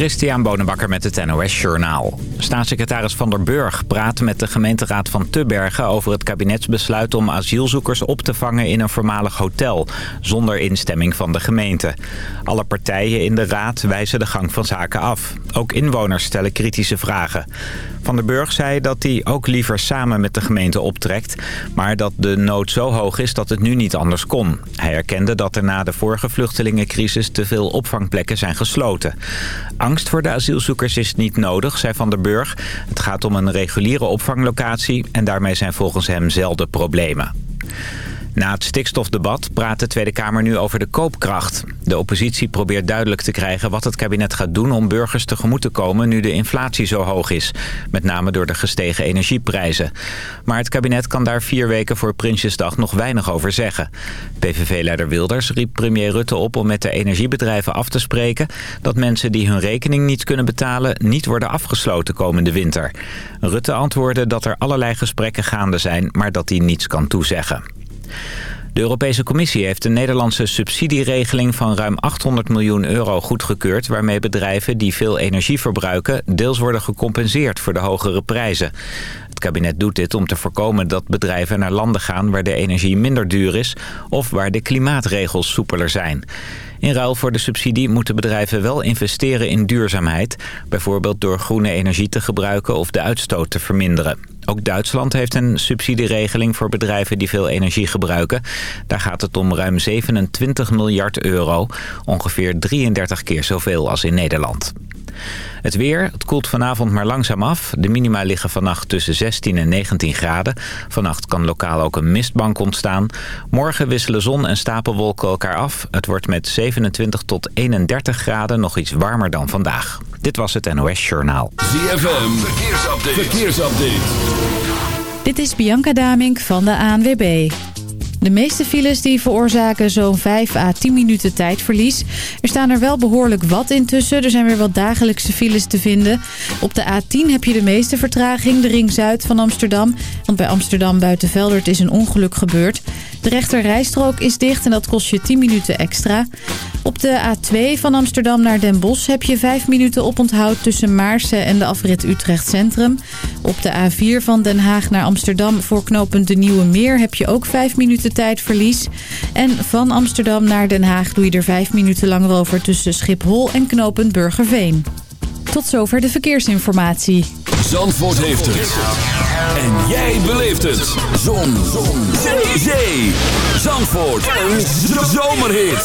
Christian Bonenbakker met het NOS Journaal. Staatssecretaris Van der Burg praat met de gemeenteraad van Tubbergen... over het kabinetsbesluit om asielzoekers op te vangen in een voormalig hotel... zonder instemming van de gemeente. Alle partijen in de raad wijzen de gang van zaken af. Ook inwoners stellen kritische vragen. Van der Burg zei dat hij ook liever samen met de gemeente optrekt... maar dat de nood zo hoog is dat het nu niet anders kon. Hij erkende dat er na de vorige vluchtelingencrisis te veel opvangplekken zijn gesloten. Angst voor de asielzoekers is niet nodig, zei Van der Burg. Het gaat om een reguliere opvanglocatie en daarmee zijn volgens hem zelden problemen. Na het stikstofdebat praat de Tweede Kamer nu over de koopkracht. De oppositie probeert duidelijk te krijgen wat het kabinet gaat doen om burgers tegemoet te komen nu de inflatie zo hoog is. Met name door de gestegen energieprijzen. Maar het kabinet kan daar vier weken voor Prinsjesdag nog weinig over zeggen. PVV-leider Wilders riep premier Rutte op om met de energiebedrijven af te spreken... dat mensen die hun rekening niet kunnen betalen niet worden afgesloten komende winter. Rutte antwoordde dat er allerlei gesprekken gaande zijn, maar dat hij niets kan toezeggen. De Europese Commissie heeft een Nederlandse subsidieregeling van ruim 800 miljoen euro goedgekeurd... waarmee bedrijven die veel energie verbruiken deels worden gecompenseerd voor de hogere prijzen. Het kabinet doet dit om te voorkomen dat bedrijven naar landen gaan waar de energie minder duur is... of waar de klimaatregels soepeler zijn. In ruil voor de subsidie moeten bedrijven wel investeren in duurzaamheid... bijvoorbeeld door groene energie te gebruiken of de uitstoot te verminderen. Ook Duitsland heeft een subsidieregeling voor bedrijven die veel energie gebruiken. Daar gaat het om ruim 27 miljard euro, ongeveer 33 keer zoveel als in Nederland. Het weer, het koelt vanavond maar langzaam af. De minima liggen vannacht tussen 16 en 19 graden. Vannacht kan lokaal ook een mistbank ontstaan. Morgen wisselen zon en stapelwolken elkaar af. Het wordt met 27 tot 31 graden nog iets warmer dan vandaag. Dit was het NOS Journaal. ZFM, verkeersupdate. verkeersupdate. Dit is Bianca Damink van de ANWB. De meeste files die veroorzaken zo'n 5 à 10 minuten tijdverlies. Er staan er wel behoorlijk wat intussen. Er zijn weer wat dagelijkse files te vinden. Op de A10 heb je de meeste vertraging, de ring zuid van Amsterdam. Want bij Amsterdam buiten Veldert is een ongeluk gebeurd. De rechter rijstrook is dicht en dat kost je 10 minuten extra. Op de A2 van Amsterdam naar Den Bosch heb je 5 minuten oponthoud tussen Maarsen en de afrit Utrecht Centrum. Op de A4 van Den Haag naar Amsterdam voor knooppunt De Nieuwe Meer heb je ook 5 minuten tijdverlies. En van Amsterdam naar Den Haag doe je er 5 minuten langer over tussen Schiphol en knooppunt Burgerveen. Tot zover de verkeersinformatie. Zandvoort heeft het. En jij beleeft het. Zon. Zon. Zee. Zandvoort. Een zomerhit.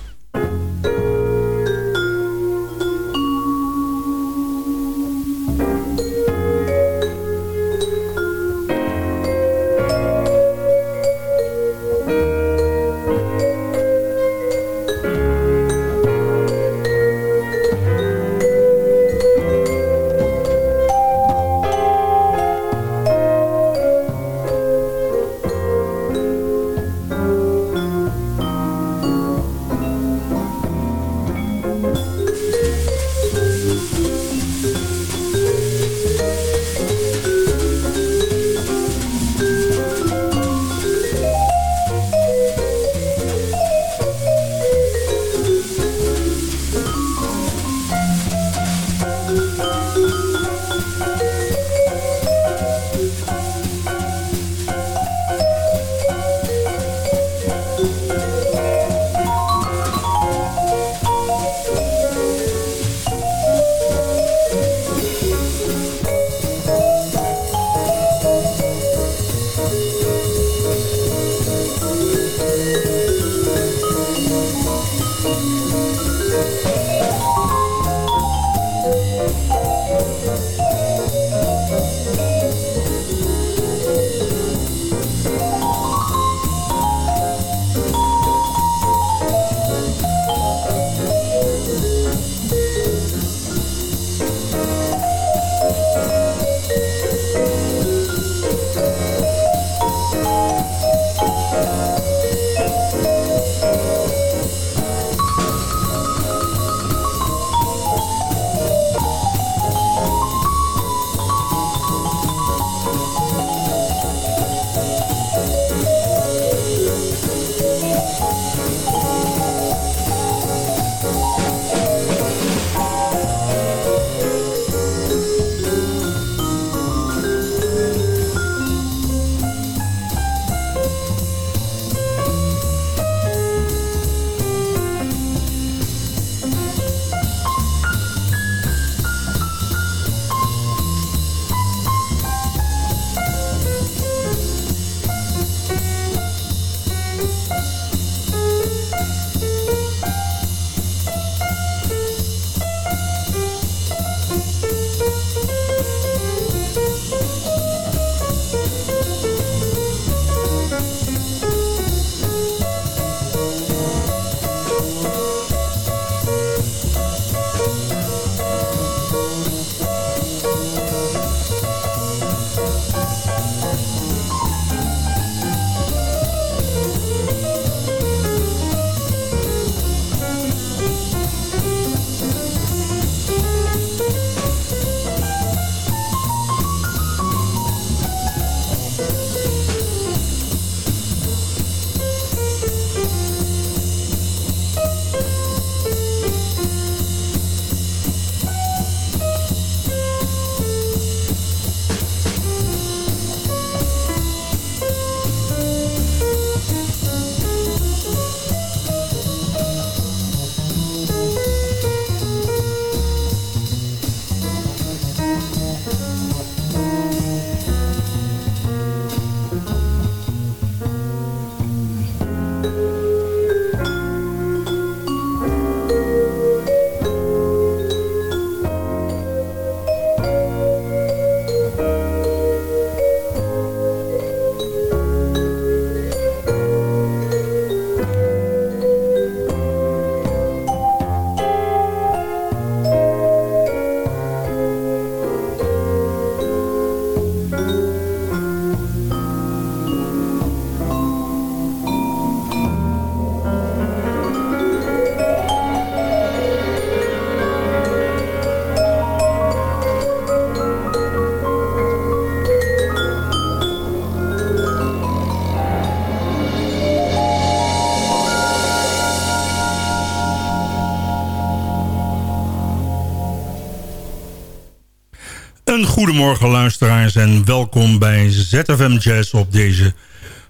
Een goedemorgen luisteraars en welkom bij ZFM Jazz op deze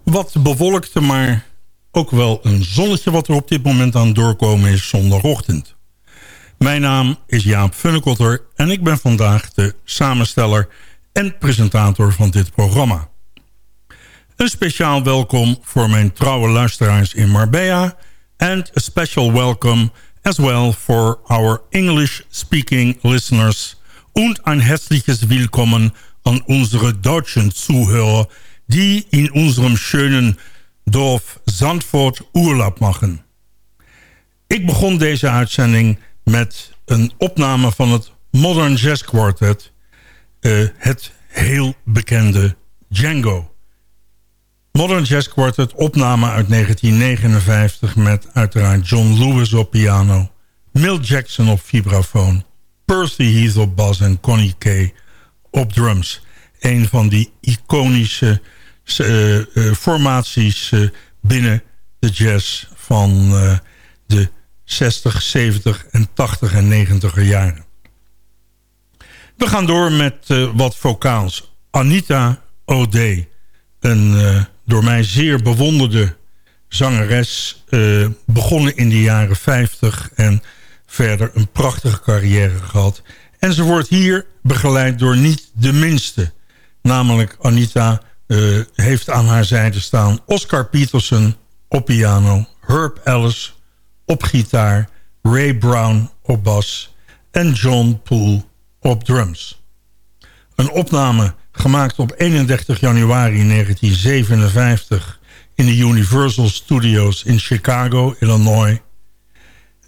wat bewolkte, maar ook wel een zonnetje wat er op dit moment aan doorkomen is zondagochtend. Mijn naam is Jaap Funnekotter en ik ben vandaag de samensteller en presentator van dit programma. Een speciaal welkom voor mijn trouwe luisteraars in Marbella and a special welcome as well for our English-speaking listeners und ein herzliches Willkommen an unsere deutschen Zuhörer, die in unserem schönen Dorf Zandvoort Urlaub machen. Ik begon deze uitzending met een opname van het Modern Jazz Quartet, uh, het heel bekende Django. Modern Jazz Quartet, opname uit 1959 met uiteraard John Lewis op piano, Milt Jackson op vibrafoon, Percy Heath op bas en Connie Kay op drums. Een van die iconische uh, uh, formaties uh, binnen de jazz van de 60, 70 en 80 en 90 jaren. We gaan door met wat vocaals. Anita O'Day, een door mij zeer bewonderde zangeres... begonnen in de jaren 50 en verder een prachtige carrière gehad. En ze wordt hier begeleid door niet de minste. Namelijk Anita uh, heeft aan haar zijde staan Oscar Peterson op piano... Herb Ellis op gitaar, Ray Brown op bas... en John Poole op drums. Een opname gemaakt op 31 januari 1957... in de Universal Studios in Chicago, Illinois...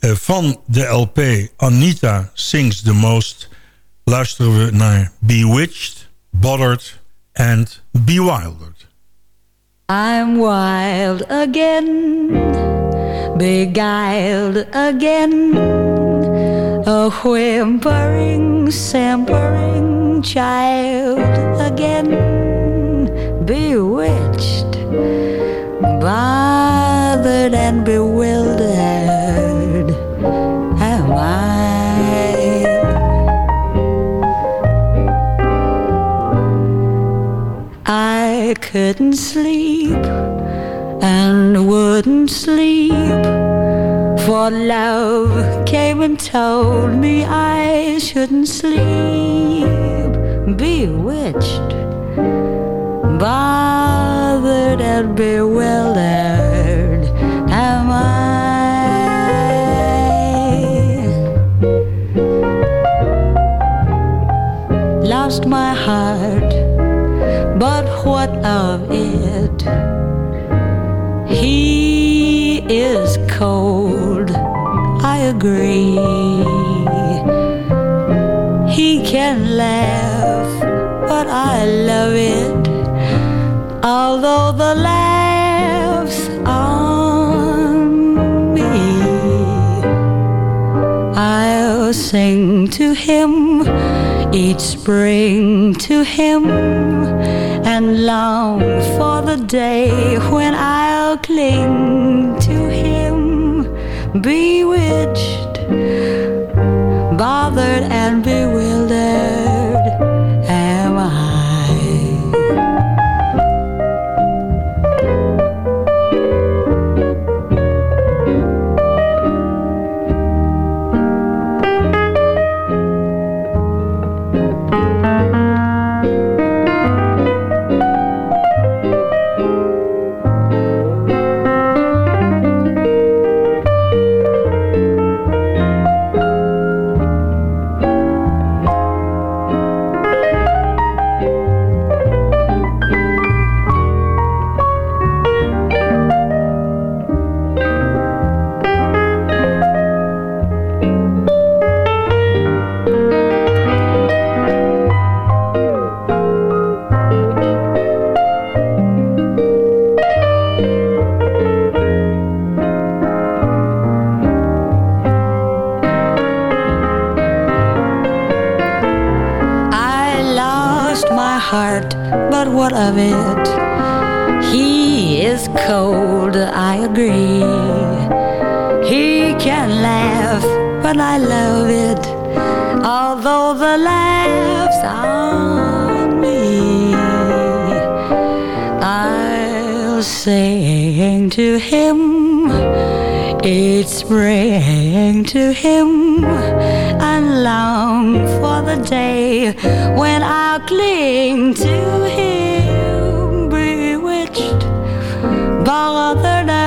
Eh, van de LP Anita Sings the Most... luisteren we naar Bewitched, Bothered and Bewildered. I'm wild again, beguiled again... A whimpering, simpering child again Bewitched, bothered and bewildered I couldn't sleep and wouldn't sleep. For love came and told me I shouldn't sleep. Bewitched, bothered and bewildered. Am I Lost my heart but what of it? He is cold, I agree. He can laugh, but I love it. Although the laughs on me, I'll sing to him each spring to him and long for the day when I'll cling to him, bewitched, bothered and bewildered. He is cold, I agree. He can laugh, but I love it. Although the laughs on me, I'll sing to him. It's spring to him and long for the day when I'll cling to him. Bothered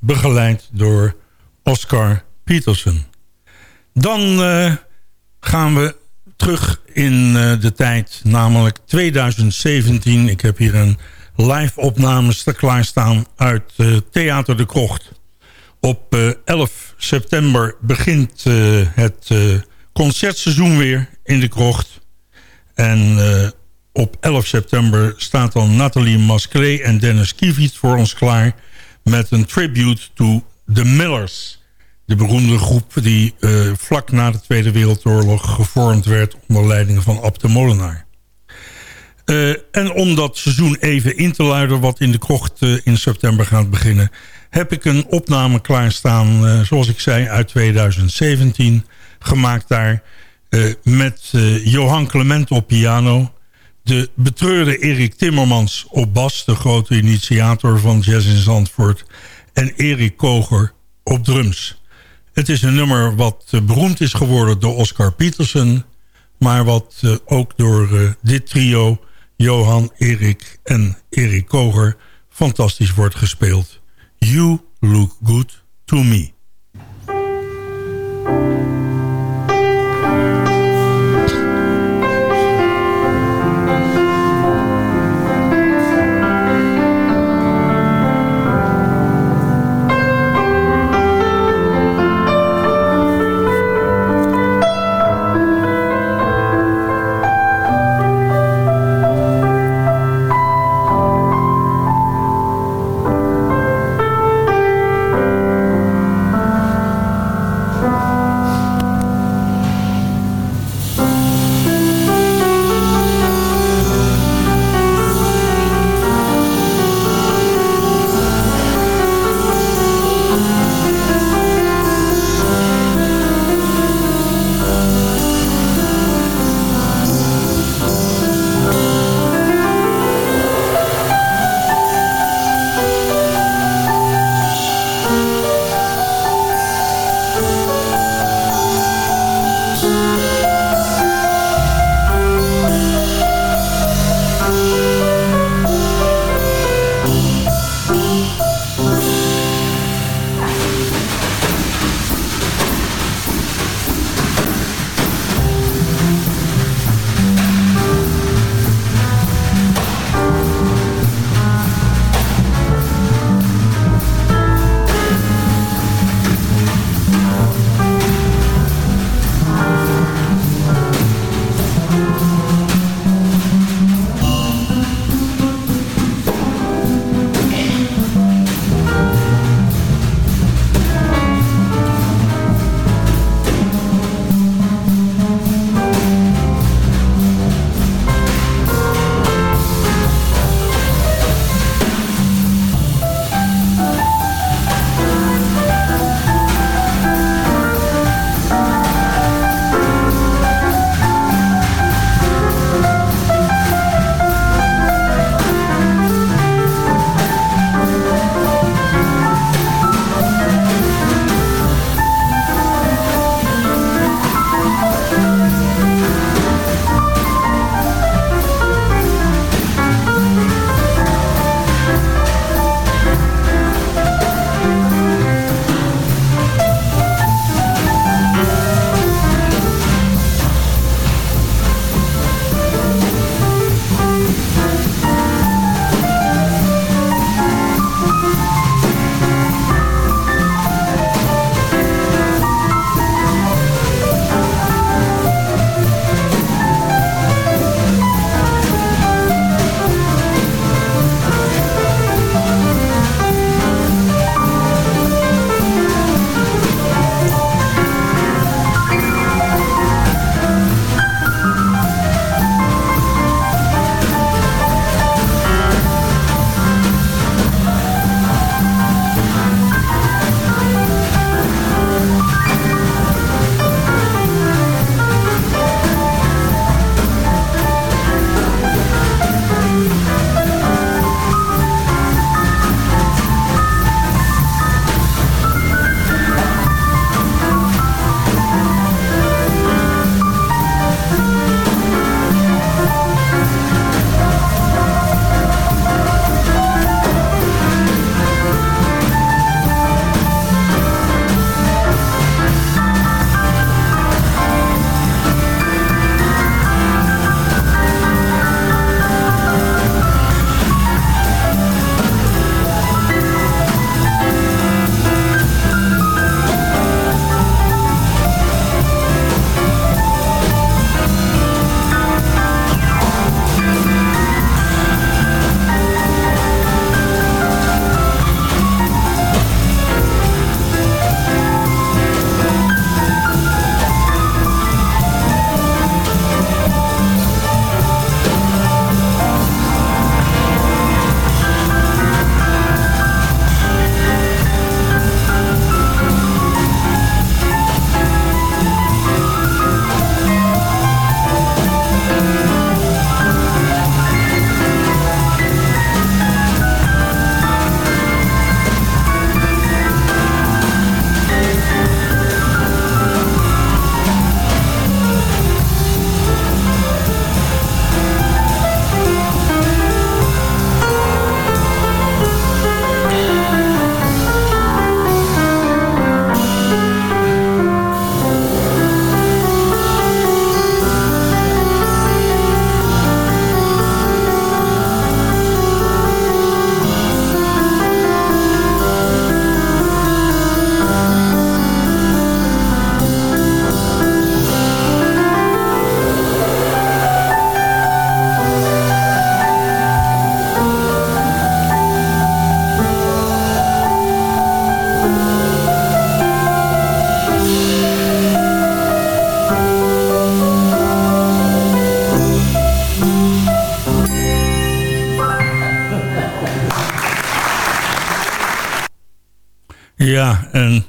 Begeleid door Oscar Peterson. Dan eh, gaan we terug in eh, de tijd, namelijk 2017. Ik heb hier een live opnames te klaarstaan uit eh, Theater de Krocht. Op eh, 11 september begint het concertseizoen weer in de Krocht. En op 11 september staat dan Nathalie Masclé en Dennis Kievit voor ons klaar... met een tribute to The Millers. De beroemde groep die eh, vlak na de Tweede Wereldoorlog gevormd werd... onder leiding van Ab de Molenaar. Eh, en om dat seizoen even in te luiden wat in de krocht eh, in september gaat beginnen... heb ik een opname klaarstaan, zoals ik zei, uit 2017. Gemaakt daar met Johan Clement op piano... de betreurde Erik Timmermans op bas... de grote initiator van Jazz in Zandvoort... en Erik Koger op drums. Het is een nummer wat eh, beroemd is geworden door Oscar Peterson... maar wat eh, ook door eh, dit trio... Johan, Erik en Erik Koger fantastisch wordt gespeeld. You look good to me.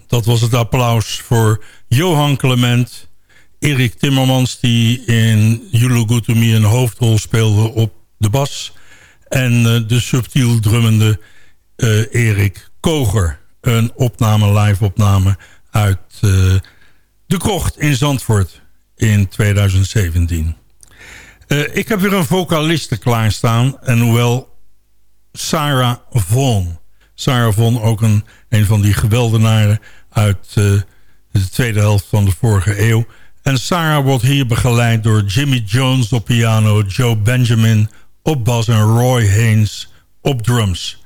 Dat was het applaus voor Johan Clement. Erik Timmermans die in Look Good Me een hoofdrol speelde op de bas. En uh, de subtiel drummende uh, Erik Koger. Een opname, live opname uit uh, De Krocht in Zandvoort in 2017. ik heb weer een vocaliste klaarstaan. En hoewel Sarah Vaughan... Sarah Vaughan ook een, een van die geweldenaren uit de tweede helft van de vorige eeuw... En Sarah wordt hier begeleid door Jimmy Jones op piano... Joe Benjamin op bas en Roy Haynes op drums.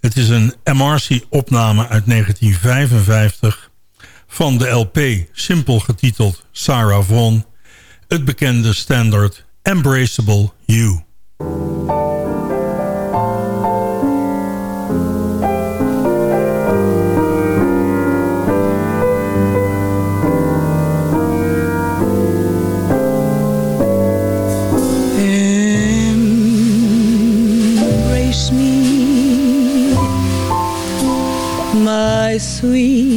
Het is een MRC-opname uit 1955 van de LP... simpel getiteld Sarah Vaughan... het bekende standaard Embraceable You. Sweet,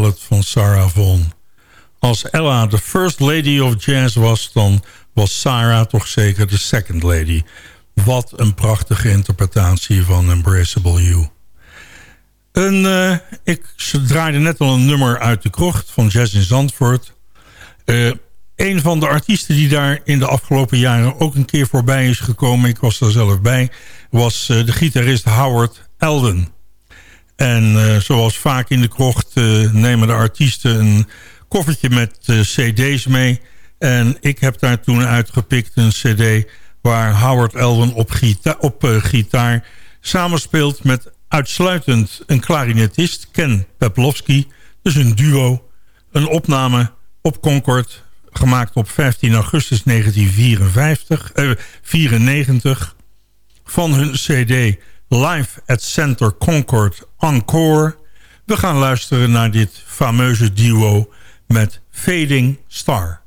van Sarah Vaughan. Als Ella de first lady of jazz was... dan was Sarah toch zeker de second lady. Wat een prachtige interpretatie van Embraceable You. Eh, ik draaide net al een nummer uit de krocht van Jazz in Zandvoort. Eh, een van de artiesten die daar in de afgelopen jaren ook een keer voorbij is gekomen... ik was daar zelf bij, was eh, de gitarist Howard Elden. En eh, zoals vaak in de krocht eh, nemen de artiesten een koffertje met eh, cd's mee. En ik heb daar toen uitgepikt een cd waar Howard Elden op, gita op gitaar samenspeelt met uitsluitend een klarinetist, Ken Peplowski. Dus een duo, een opname op Concord, gemaakt op 15 augustus 1954, eh, 94, van hun cd Live at Center Concord Encore. We gaan luisteren naar dit fameuze duo met Fading Star.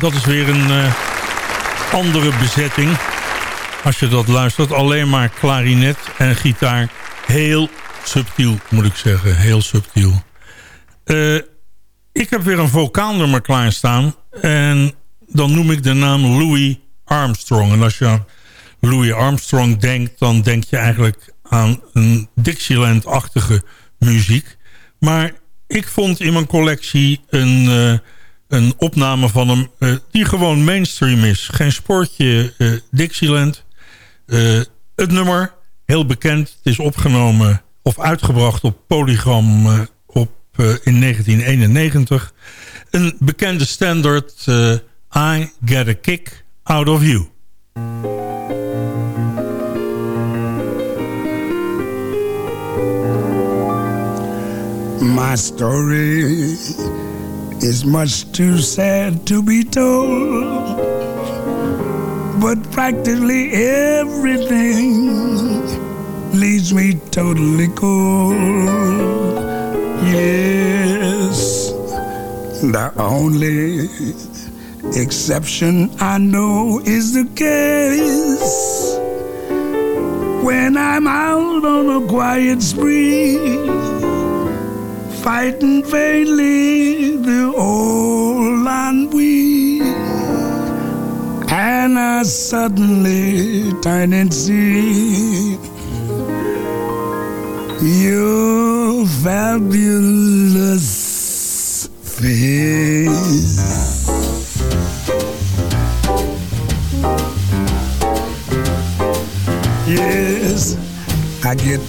Dat is weer een uh, andere bezetting. Als je dat luistert, alleen maar klarinet en gitaar. Heel subtiel, moet ik zeggen. Heel subtiel. Uh, ik heb weer een vocaalnummer klaarstaan. En dan noem ik de naam Louis Armstrong. En als je aan Louis Armstrong denkt... dan denk je eigenlijk aan een Dixieland-achtige muziek. Maar ik vond in mijn collectie een, uh, een opname van hem... Uh, die gewoon mainstream is. Geen sportje uh, Dixieland. het nummer, heel bekend. Het is opgenomen of uitgebracht op Polygram op, in 1991. Een bekende standard... I Get a Kick Out of You. My story is much too sad to be told, but practically everything leaves me totally cold. Yes, the only exception I know is the case when I'm out on a quiet spree fighting vainly the old ennui. And I suddenly turn and see your fabulous face. Yes, I get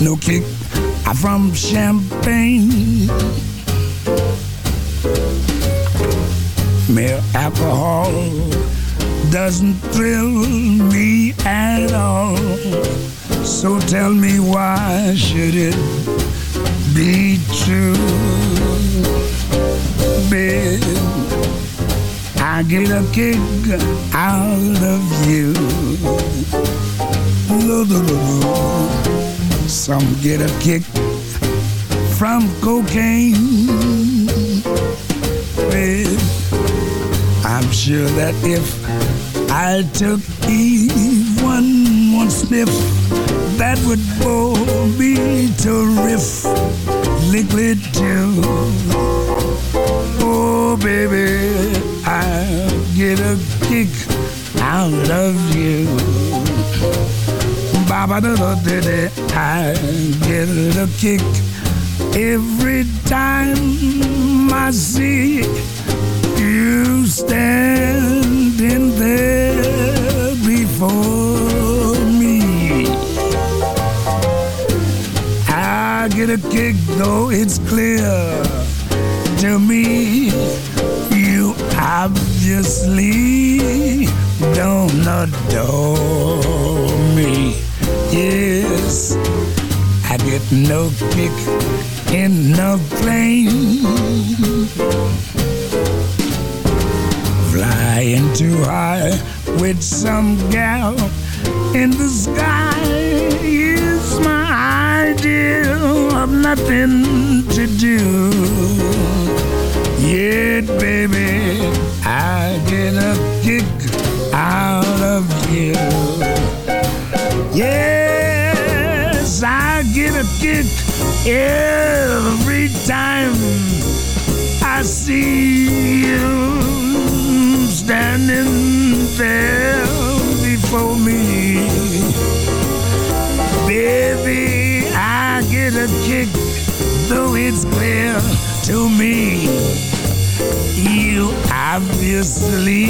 no kick from champagne. Mere alcohol doesn't thrill me at all. So tell me why should it be true? Babe, I get a kick out of you. Some get a kick from cocaine. Well, I'm sure that if I took even one sniff, that would bore me terrific liquid too. Oh, baby, I'll get a kick out of you. Da da da I get a kick every time I see you standing there before me. I get a kick, though it's clear to me you obviously don't adore me. Yes, no kick in the plane. Flying too high with some gal in the sky is my idea of nothing to do. Yet, baby, I get a kick out of you. Yes, I get a kick every time I see you standing there before me. Baby, I get a kick, though it's clear to me. You obviously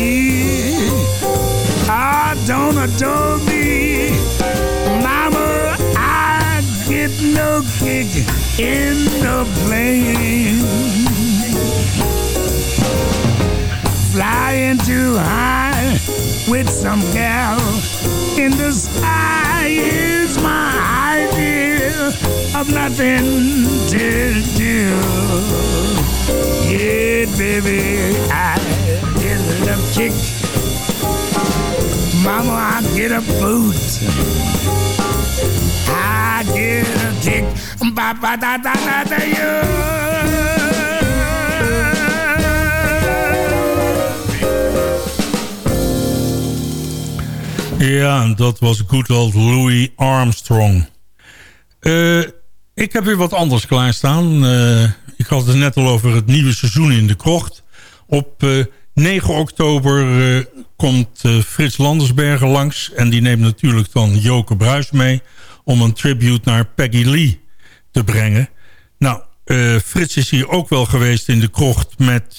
I don't adore me. Get no kick in the plane. Flying too high with some gal in the sky is my idea of nothing to do. Yeah, baby, I get a kick. Mama, I get a boot. I get a ba ba da da you. Ja, dat was good old Louis Armstrong. Eh, ik heb weer wat anders klaarstaan. Eh, ik had het net al over het nieuwe seizoen in de krocht. Op eh, 9 oktober komt Frits Landersbergen langs. En die neemt natuurlijk dan Joke Bruis mee om een tribute naar Peggy Lee te brengen. Nou, Frits is hier ook wel geweest in de krocht... met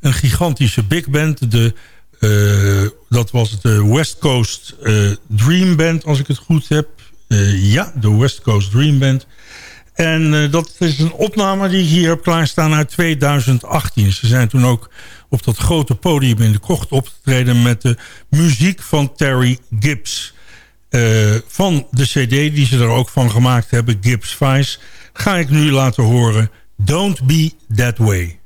een gigantische big band. De uh, dat was de West Coast Dream Band, als ik het goed heb. Ja, de West Coast Dream Band. En dat is een opname die ik hier heb klaarstaan uit 2018. Ze zijn toen ook op dat grote podium in de kocht opgetreden... met de muziek van Terry Gibbs. Van de cd die ze er ook van gemaakt hebben, Gibbs Vice... ga ik nu laten horen Don't Be That Way.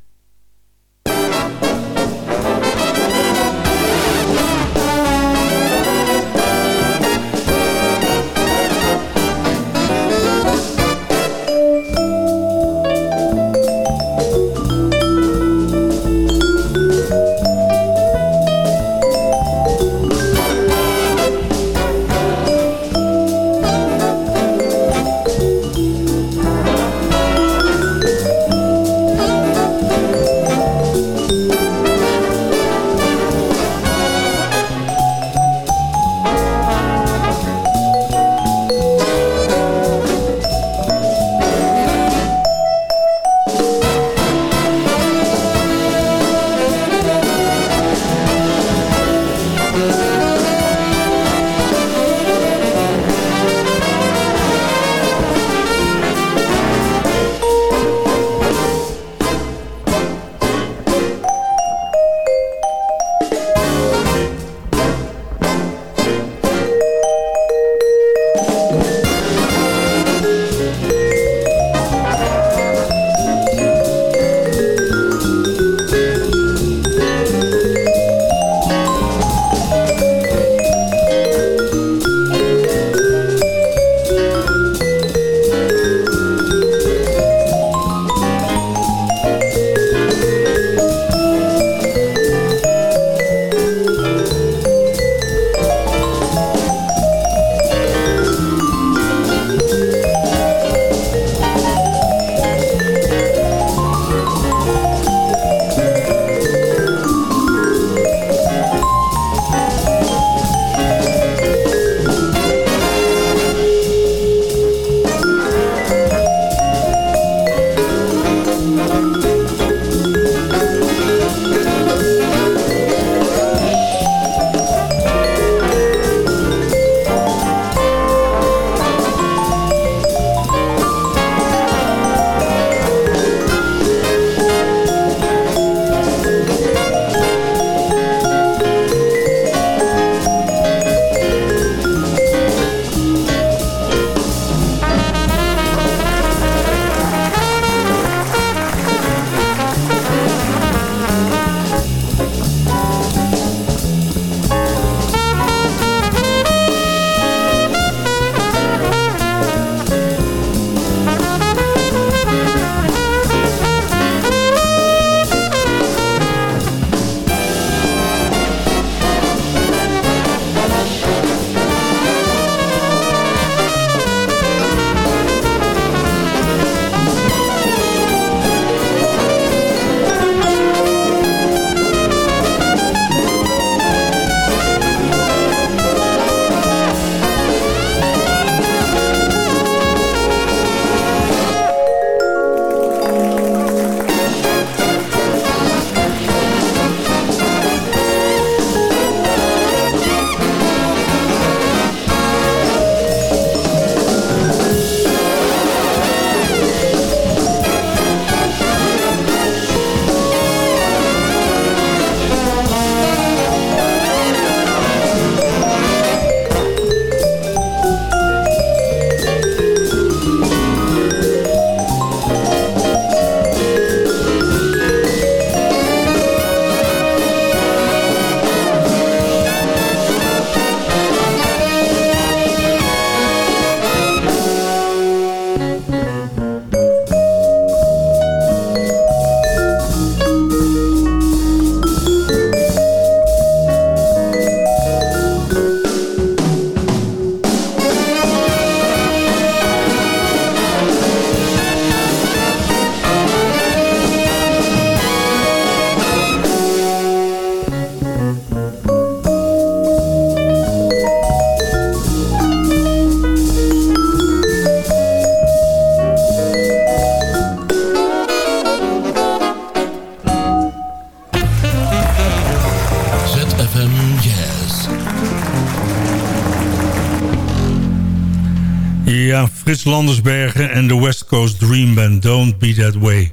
Frits Landersbergen en de West Coast Dream Band. Don't be that way.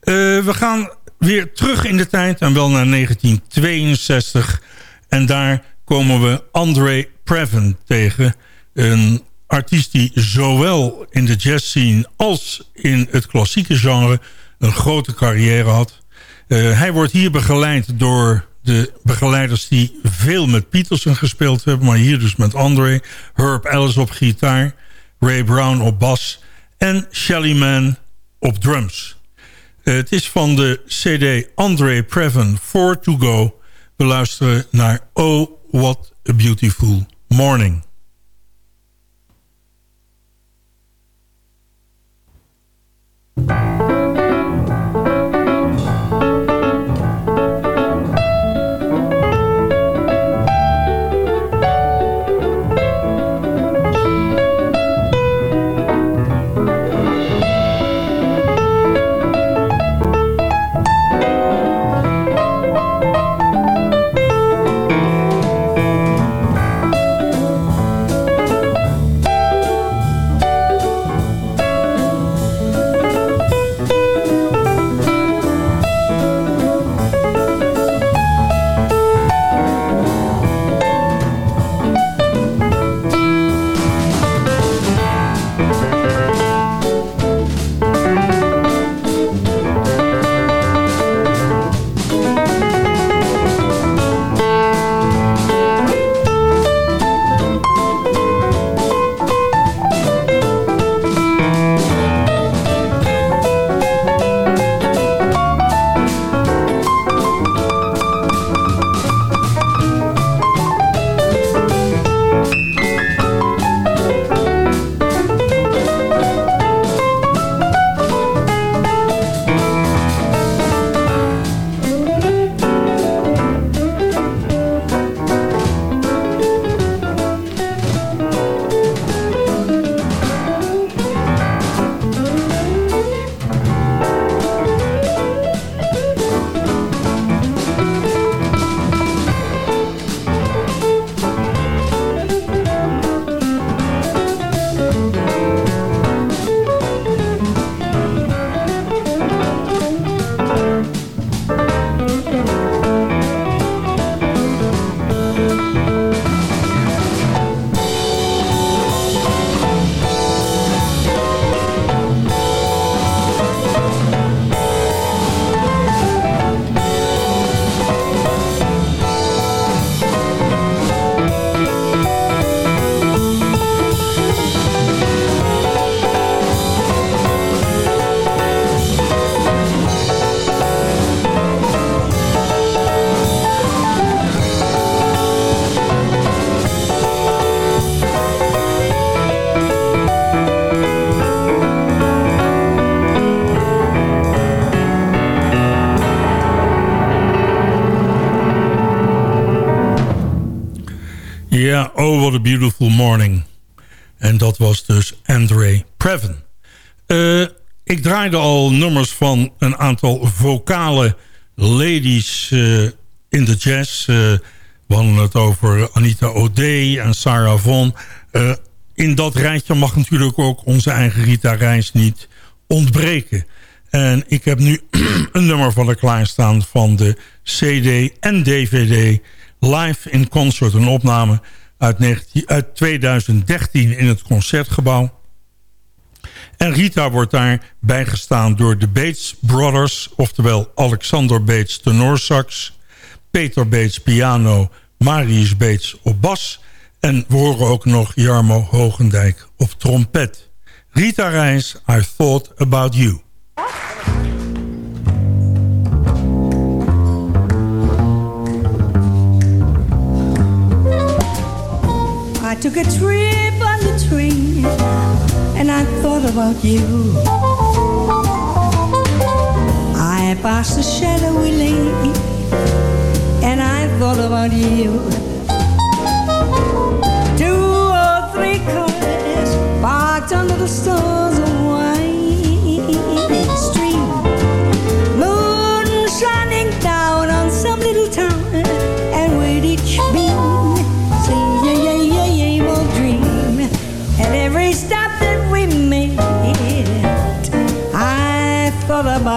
Eh, we gaan weer terug in de tijd en wel naar 1962. En daar komen we André Previn tegen. Een artiest die zowel in de jazzscene als in het klassieke genre... een grote carrière had. Uh, hij wordt hier begeleid door de begeleiders die veel met Peterson gespeeld hebben... maar hier dus met André, Herb Ellis op gitaar... Ray Brown op bas en Shelly Man op drums. Uh, het is van de cd André Previn 4 to Go. We luisteren naar Oh, What a Beautiful Morning. Ja, Oh What a Beautiful Morning. En dat was dus Andre Previn. Uh, ik draaide al nummers van een aantal vocale ladies uh, in de jazz. Uh, we hadden het over Anita O'Day en Sarah Vaughan. in dat rijtje mag natuurlijk ook onze eigen Rita Reis niet ontbreken. En ik heb nu een nummer van de klaarstaan van de CD en DVD live in concert. Een opname uit, 19, uit 2013 in het Concertgebouw. En Rita wordt daar bijgestaan door de Bates Brothers... oftewel Alexander Bates tenorsax... Peter Bates piano, Marius Bates op bas... en we horen ook nog Jarmo Hogendijk op trompet. Rita Reis, I Thought About You. Took a trip on the train and I thought about you. I passed a shadowy lane and I thought about you. Two or three cars parked under the stars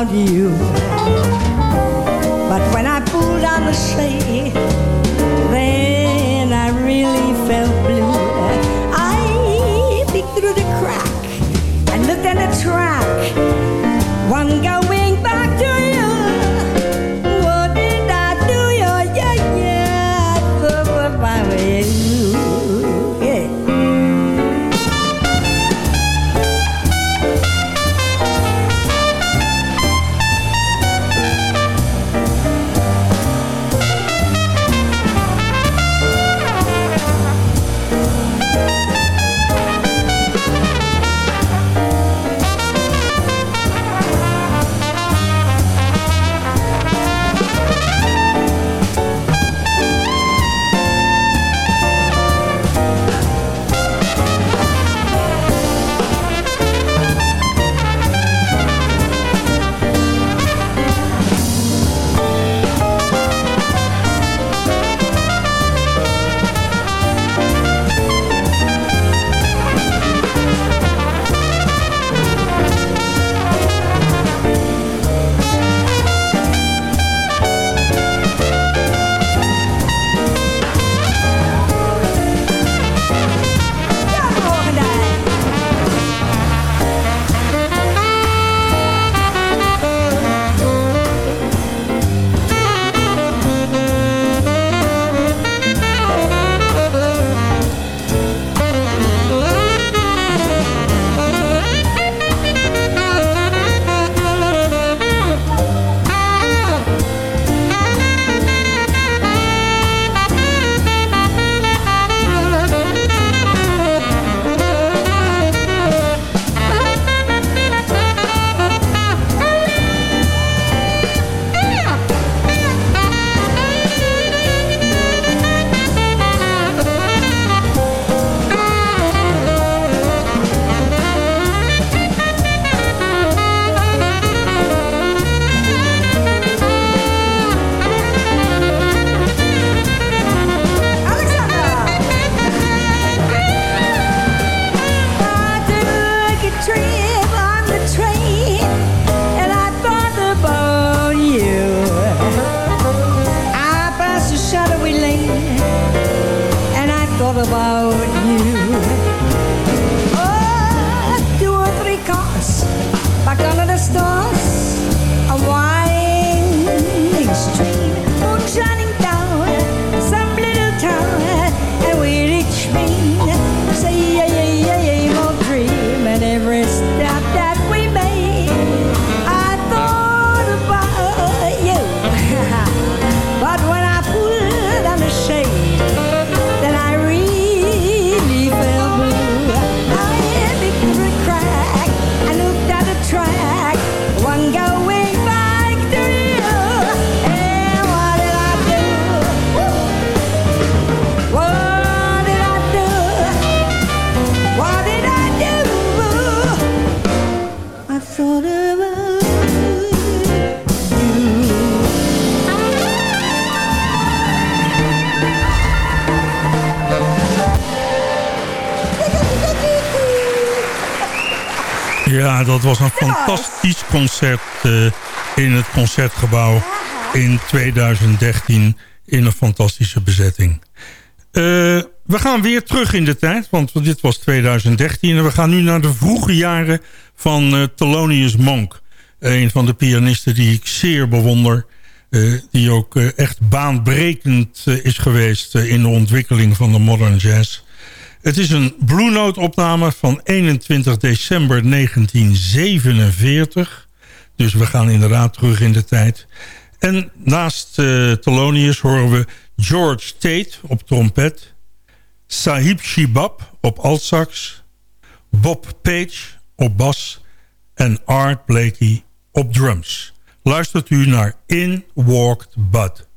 thought about you. Concert eh, in het Concertgebouw in 2013 in een fantastische bezetting. Eh, we gaan weer terug in de tijd, want dit was 2013 en we gaan nu naar de vroege jaren van eh, Thelonious Monk. Een van de pianisten die ik zeer bewonder. die ook echt baanbrekend is geweest in de ontwikkeling van de modern jazz. Het is een Blue Note opname van 21 december 1947. Dus we gaan inderdaad terug in de tijd. En naast uh, Thelonious horen we George Tate op trompet. Sahib Shibab op altsax. Bob Page op bas. En Art Blakey op drums. Luistert u naar In Walked Bud.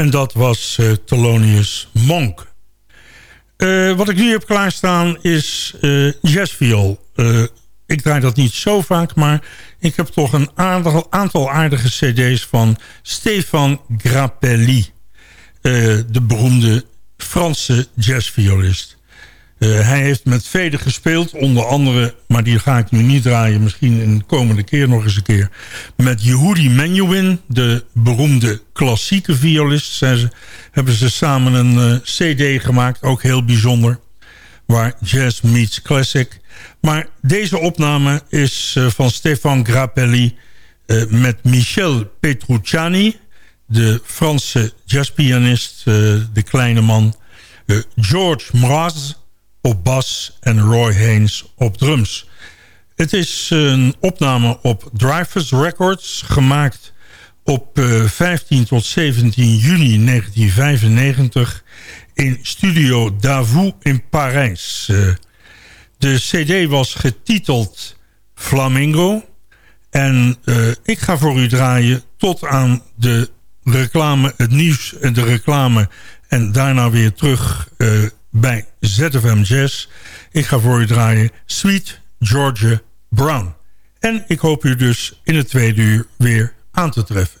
En dat was uh, Thelonious Monk. Uh, wat ik nu heb klaarstaan is uh, jazzviool. ik draai dat niet zo vaak, maar ik heb toch een aantal, aantal aardige cd's van Stefan Grappelli. de beroemde Franse jazzviolist. Uh, hij heeft met velen gespeeld, onder andere... maar die ga ik nu niet draaien, misschien een komende keer nog eens een keer... met Yehudi Menuhin, de beroemde klassieke violist... Ze, hebben ze samen een uh, cd gemaakt, ook heel bijzonder... waar jazz meets classic. Maar deze opname is uh, van Stefan Grappelli... met Michel Petrucciani, de Franse jazzpianist, de kleine man... George Mraz op bas en Roy Haynes op drums. Het is een opname op Drivers Records, gemaakt op 15 eh, tot 17 juni 1995 in Studio Davout in Parijs. Eh, de cd was getiteld Flamingo. En uh, ik ga voor u draaien tot aan de reclame, het nieuws en de reclame. En daarna weer terug bij ZFM Jazz. Ik ga voor u draaien Sweet Georgia Brown. En ik hoop u dus in het tweede uur weer aan te treffen.